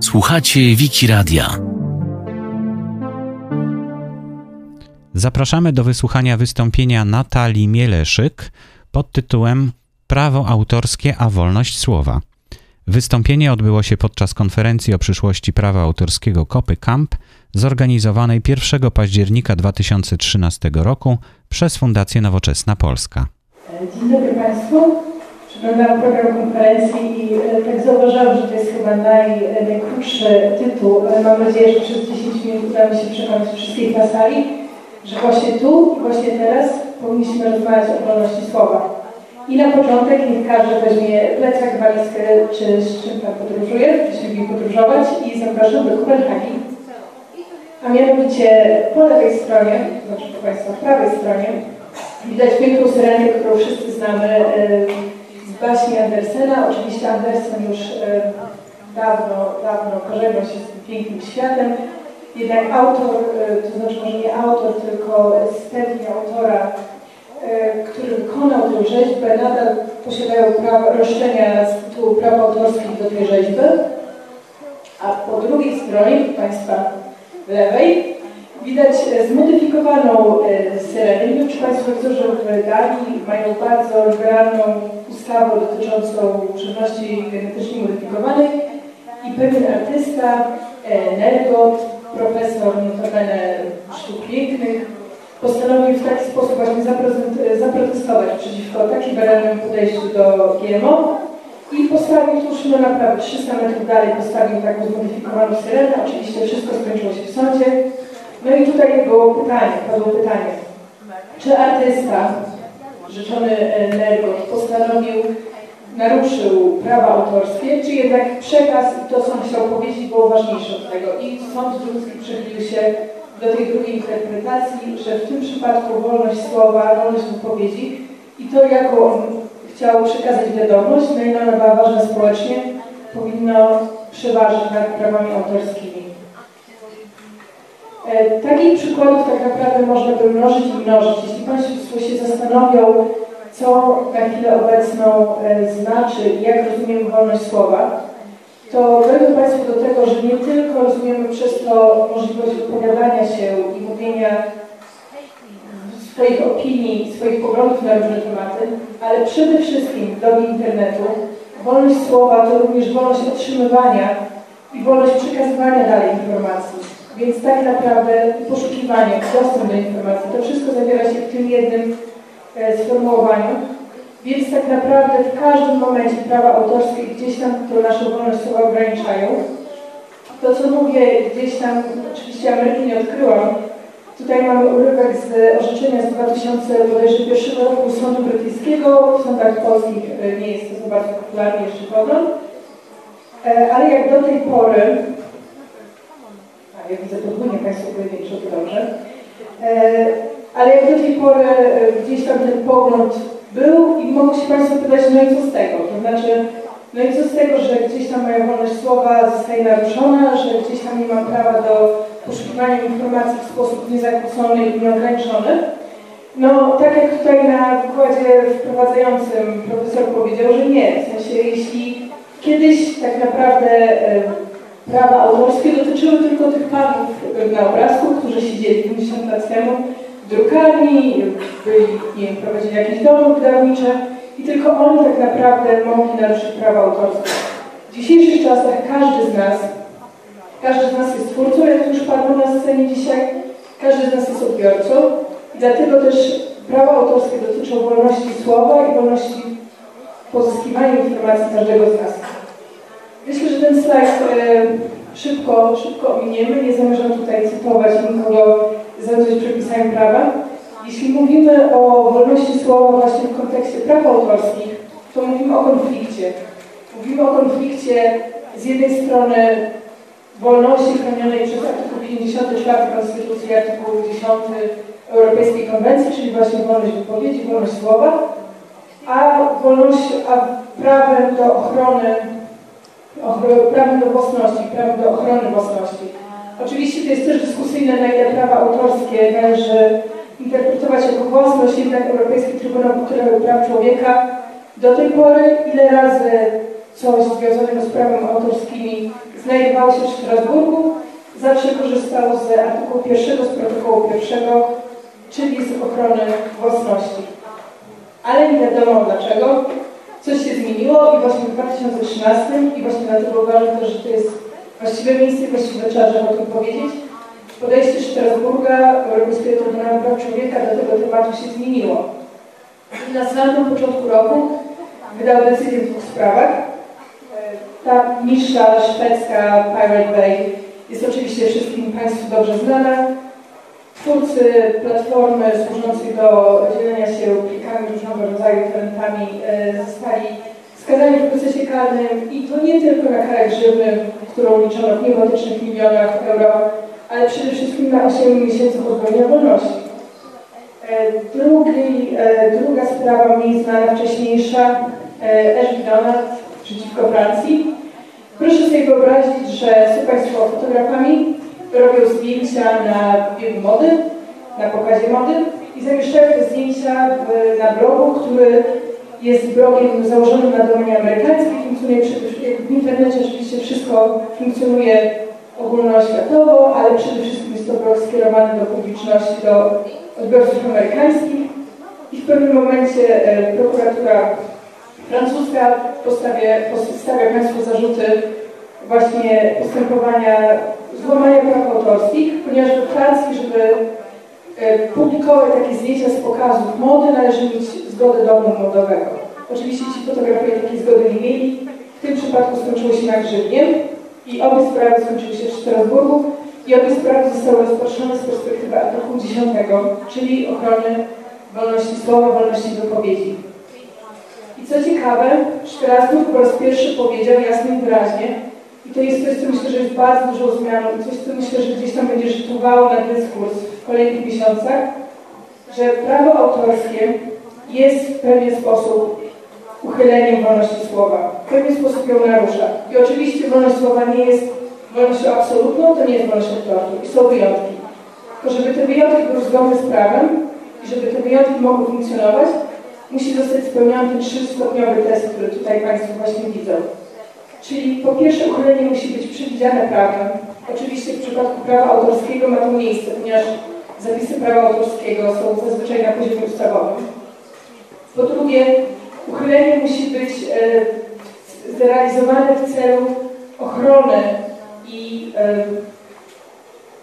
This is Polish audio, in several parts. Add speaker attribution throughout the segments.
Speaker 1: Słuchacie Wiki Radia.
Speaker 2: Zapraszamy do wysłuchania wystąpienia Natalii Mieleszyk pod tytułem Prawo autorskie a wolność słowa. Wystąpienie odbyło się podczas konferencji o przyszłości prawa autorskiego Kopy Camp zorganizowanej 1 października 2013 roku przez Fundację Nowoczesna Polska.
Speaker 3: Dzień dobry Państwu. Przeglądałam program konferencji i e, tak zauważyłam, że to jest chyba naj, najkrótszy tytuł, ale mam nadzieję, że przez 10 minut uda mi się przekonać wszystkich na sali, że właśnie tu właśnie teraz powinniśmy rozmawiać o wolności słowa. I na początek niech każdy weźmie plecak, walizkę, czy z czym tam podróżuje, czy lubi podróżować i zapraszam do Kopenhagi. A mianowicie po lewej stronie, znaczy po Państwa prawej stronie, widać piękną syrenę, którą wszyscy znamy z baśni Andersena. Oczywiście Andersen już dawno, dawno pożegnał się z tym pięknym światem. Jednak autor, to znaczy może nie autor, tylko stępnie autora E, który wykonał tę rzeźbę, nadal posiadają prawo, roszczenia z tytułu praw autorskich do tej rzeźby. A po drugiej stronie, Państwa lewej, widać e, zmodyfikowaną e, wiem, czy Państwo że w Danii mają bardzo liberalną ustawę dotyczącą żywności genetycznie modyfikowanej i pewien artysta, Nergot, profesor notabene sztuk pięknych, postanowił w taki sposób właśnie zaprotestować przeciwko tak liberalnemu podejściu do GMO i postawił tuż no naprawdę 300 metrów dalej postawił taką zmodyfikowaną syrenę. Oczywiście wszystko skończyło się w sądzie. No i tutaj było pytanie, padło pytanie, czy artysta, rzeczony Nergot, postanowił, naruszył prawa autorskie, czy jednak przekaz i to, co on chciał powiedzieć, było ważniejsze od tego. I sąd ludzki przychylił się do tej drugiej interpretacji, że w tym przypadku wolność słowa, wolność wypowiedzi i to, jaką on chciał przekazać wiadomość, no i ona była ważna społecznie, powinno przeważyć nad prawami autorskimi. E, takich przykładów tak naprawdę można by mnożyć i mnożyć. Jeśli Państwo się zastanowią, co na chwilę obecną e, znaczy i jak rozumiemy wolność słowa, to dojdą Państwo do tego, że nie tylko rozumiemy przez to możliwość wypowiadania się i mówienia swoich opinii, swoich poglądów na różne tematy, ale przede wszystkim w dobie internetu wolność słowa to również wolność otrzymywania i wolność przekazywania dalej informacji. Więc tak naprawdę poszukiwanie, dostęp do informacji, to wszystko zawiera się w tym jednym e, sformułowaniu. Więc tak naprawdę w każdym momencie prawa autorskie gdzieś tam to naszą wolność słowa ograniczają. To, co mówię, gdzieś tam, oczywiście Ameryki nie odkryłam. Tutaj mamy urywek z orzeczenia z 2001 roku Sądu Brytyjskiego. W sądach polskich e, nie jest to za bardzo popularny jeszcze. E, ale jak do tej pory, a ja widzę podwójnie Państwo pojedyncze, to dobrze, e, ale jak do tej pory gdzieś tam ten pogląd był i mogą się Państwo pytać, no i co z tego? To znaczy, no i co z tego, że gdzieś tam moja wolność słowa zostaje naruszona, że gdzieś tam nie mam prawa do poszukiwania informacji w sposób niezakłócony i nieograniczony? No, tak jak tutaj na wykładzie wprowadzającym profesor powiedział, że nie. W sensie, jeśli kiedyś tak naprawdę e, prawa autorskie dotyczyły tylko tych panów na obrazku, którzy siedzieli 50 lat temu drukarni, byli, nie wiem, prowadzili jakieś domy wydawnicze i tylko oni tak naprawdę mogli naruszyć prawa autorskie. W dzisiejszych czasach każdy z nas, każdy z nas jest twórcą, jak już padło na scenie dzisiaj, każdy z nas jest odbiorcą i dlatego też prawa autorskie dotyczą wolności słowa i wolności pozyskiwania informacji każdego z nas. Myślę, że ten slajd e, szybko, szybko ominiemy. Nie zamierzam tutaj cytować nikogo zgodnie z przepisami prawa. Jeśli mówimy o wolności słowa właśnie w kontekście praw autorskich, to mówimy o konflikcie. Mówimy o konflikcie z jednej strony wolności chronionej przez artykuł 54 Konstytucji, artykuł 10 Europejskiej Konwencji, czyli właśnie wolność wypowiedzi, wolność słowa, a wolność, a prawem do ochrony, prawem do własności, prawem do ochrony własności. Oczywiście to jest też dyskusyjne, na ile prawa autorskie należy interpretować jako własność, jednak Europejski Trybunał Praw Człowieka do tej pory ile razy coś związanego z prawem autorskimi znajdowało się w Strasburgu, zawsze korzystał z artykułu pierwszego, z protokołu pierwszego, czyli z ochrony własności. Ale nie wiadomo dlaczego. Coś się zmieniło i właśnie w 2013 i właśnie dlatego uważam też, że to jest właściwe miejsce, właściwy czas, żeby o tym powiedzieć. Podejście Strasburga, Europejskiego Trybunału Praw Człowieka do tego tematu się zmieniło. Na samym początku roku wydał decyzję w dwóch sprawach. Ta niższa szwedzka Pirate Bay jest oczywiście wszystkim Państwu dobrze znana. Twórcy platformy służącej do dzielenia się plikami różnego rodzaju talentami e, zostali skazani w procesie karnym i to nie tylko na karę grzywny, którą liczono w niebotycznych milionach euro, ale przede wszystkim na 8 miesięcy pozbawienia wolności. E, drugi, e, druga sprawa, mniej znana, wcześniejsza, Ashby Donald przeciwko Francji. Proszę sobie wyobrazić, że są Państwo fotografami, robią zdjęcia na biegu mody, na pokazie mody i zamieszczają te zdjęcia w, na blogu, który jest blogiem założonym na domenie amerykańskiej, funkcjonuje w internecie. Oczywiście wszystko funkcjonuje ogólnoświatowo, ale przede wszystkim jest to blog skierowany do publiczności, do odbiorców amerykańskich. I w pewnym momencie e, prokuratura francuska postawia, postawia Państwu zarzuty właśnie postępowania złamania praw autorskich, ponieważ we Francji, żeby e, publikować takie zdjęcia z pokazów mody, należy mieć zgodę domu modowego. Oczywiście ci fotografowie takiej zgody nie mieli. W tym przypadku skończyło się na grzywnie i obie sprawy skończyły się w Strasburgu i obie sprawy zostały rozpatrzone z perspektywy artykułu 10, czyli ochrony wolności słowa, wolności wypowiedzi. I co ciekawe, Strasburg po raz pierwszy powiedział jasno i wyraźnie, i to jest coś, co myślę, że jest bardzo dużą zmianą i coś, co myślę, że gdzieś tam będzie rzutowało na dyskurs w kolejnych miesiącach, że prawo autorskie jest w pewien sposób uchyleniem wolności słowa. W pewien sposób ją narusza. I oczywiście wolność słowa nie jest wolnością absolutną, to nie jest wolność autorów. I są wyjątki. Tylko żeby te wyjątki były zgodne z prawem i żeby te wyjątki mogły funkcjonować, musi zostać spełniony ten trzystopniowy test, który tutaj Państwo właśnie widzą. Czyli po pierwsze uchylenie musi być przewidziane prawem. Oczywiście w przypadku prawa autorskiego ma to miejsce, ponieważ zapisy prawa autorskiego są zazwyczaj na poziomie ustawowym. Po drugie, uchylenie musi być e, zrealizowane w celu ochrony i e,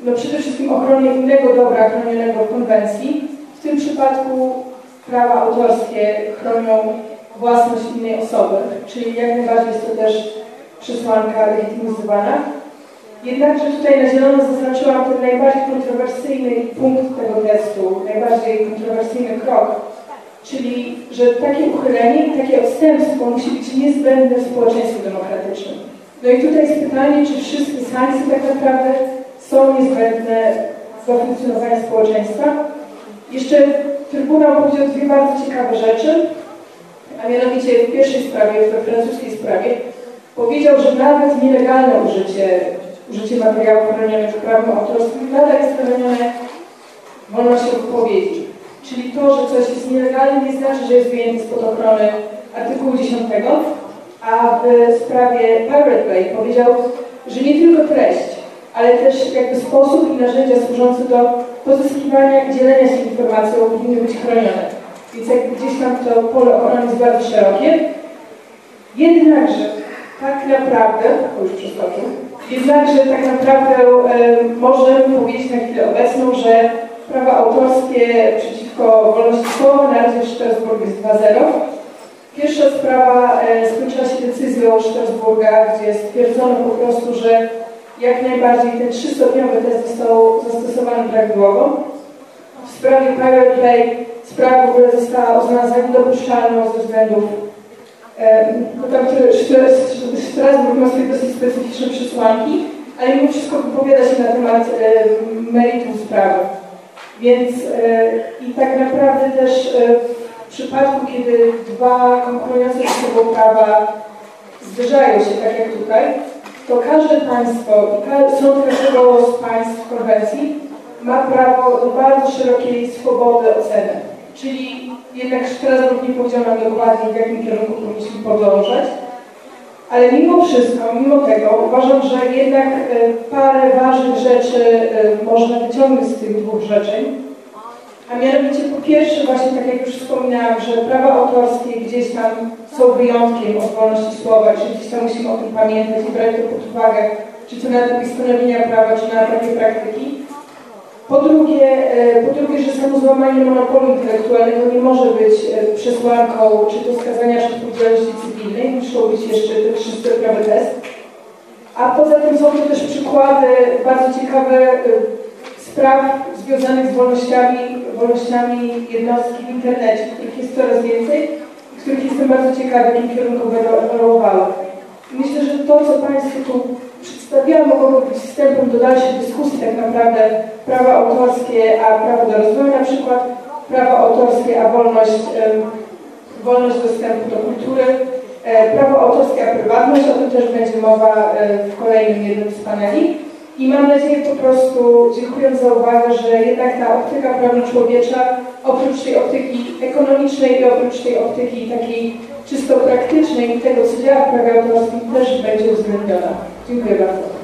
Speaker 3: no przede wszystkim ochrony innego dobra chronionego w konwencji. W tym przypadku prawa autorskie chronią własność innej osoby, czyli jak najbardziej jest to też przesłanka legitymizowana. Jednakże tutaj na zielono zaznaczyłam ten najbardziej kontrowersyjny punkt tego testu, najbardziej kontrowersyjny krok, czyli że takie uchylenie, takie odstępstwo musi być niezbędne w społeczeństwie demokratycznym. No i tutaj jest pytanie, czy wszystkie sankcje tak naprawdę są niezbędne dla funkcjonowania społeczeństwa. Jeszcze Trybunał powiedział dwie bardzo ciekawe rzeczy, a mianowicie w pierwszej sprawie, w francuskiej sprawie, powiedział, że nawet nielegalne użycie, użycie materiałów chronionych prawem autorskim nadal jest chronione wolnością wypowiedzi. Czyli to, że coś jest nielegalne nie znaczy, że jest wyjęty spod ochrony artykułu 10, a w sprawie Pirate Bay powiedział, że nie tylko treść, ale też jakby sposób i narzędzia służące do pozyskiwania i dzielenia się informacją powinny być chronione. Więc jakby gdzieś tam to pole ochrony jest bardzo szerokie. Jednakże tak naprawdę, już przeskoczył, jednakże tak naprawdę e, możemy powiedzieć na chwilę obecną, że prawa autorskie przeciwko wolności słowa na razie w Strasburgu jest 2-0. Pierwsza sprawa e, skończyła się decyzją Strasburga, gdzie stwierdzono po prostu, że jak najbardziej ten trzystopniowy test został zastosowany prawidłowo. W sprawie Pirate sprawa w ogóle została uznana za niedopuszczalną ze względów no tam Strasburg ma swoje dosyć specyficzne przesłanki, ale mimo wszystko wypowiada się na temat meritum sprawy. Więc e, i tak naprawdę też e, w przypadku, kiedy dwa konkurujące ze sobą prawa zderzają się, tak jak tutaj, to każde państwo i sąd każdego z państw konwencji ma prawo do bardzo szerokiej swobody oceny. Czyli jednak Strasburg nie powiedział nam dokładnie, w jakim kierunku powinniśmy podążać, Ale mimo wszystko, mimo tego uważam, że jednak parę ważnych rzeczy można wyciągnąć z tych dwóch życzeń. A mianowicie po pierwsze, właśnie tak jak już wspominałam, że prawa autorskie gdzieś tam są wyjątkiem od wolności słowa, że gdzieś tam musimy o tym pamiętać i brać to pod uwagę, czy to na etapie stanowienia prawa, czy na etapie praktyki. Po drugie, e, po drugie, że samo złamanie monopolu intelektualnego nie może być e, przesłanką czy to skazania czy odpowiedzialności cywilnej, muszą być jeszcze ten czysty test. A poza tym są to też przykłady bardzo ciekawe e, spraw związanych z wolnościami, wolnościami jednostki w internecie, których jest coraz więcej i których jestem bardzo ciekawa, jakim kierunku będą. Myślę, że to, co Państwu tu przedstawiałam, mogłoby być wstępem do dalszej dyskusji tak naprawdę prawa autorskie, a prawo do rozwoju na przykład, prawo autorskie, a wolność, wolność dostępu do kultury, e, prawo autorskie, a prywatność, o tym też będzie mowa e, w kolejnym jednym z paneli. I mam nadzieję po prostu, dziękując za uwagę, że jednak ta optyka prawno-człowiecza, oprócz tej optyki ekonomicznej i oprócz tej optyki takiej czysto praktycznej i tego, co działa w prawie autorskim, też będzie uwzględniona. Dziękuję bardzo.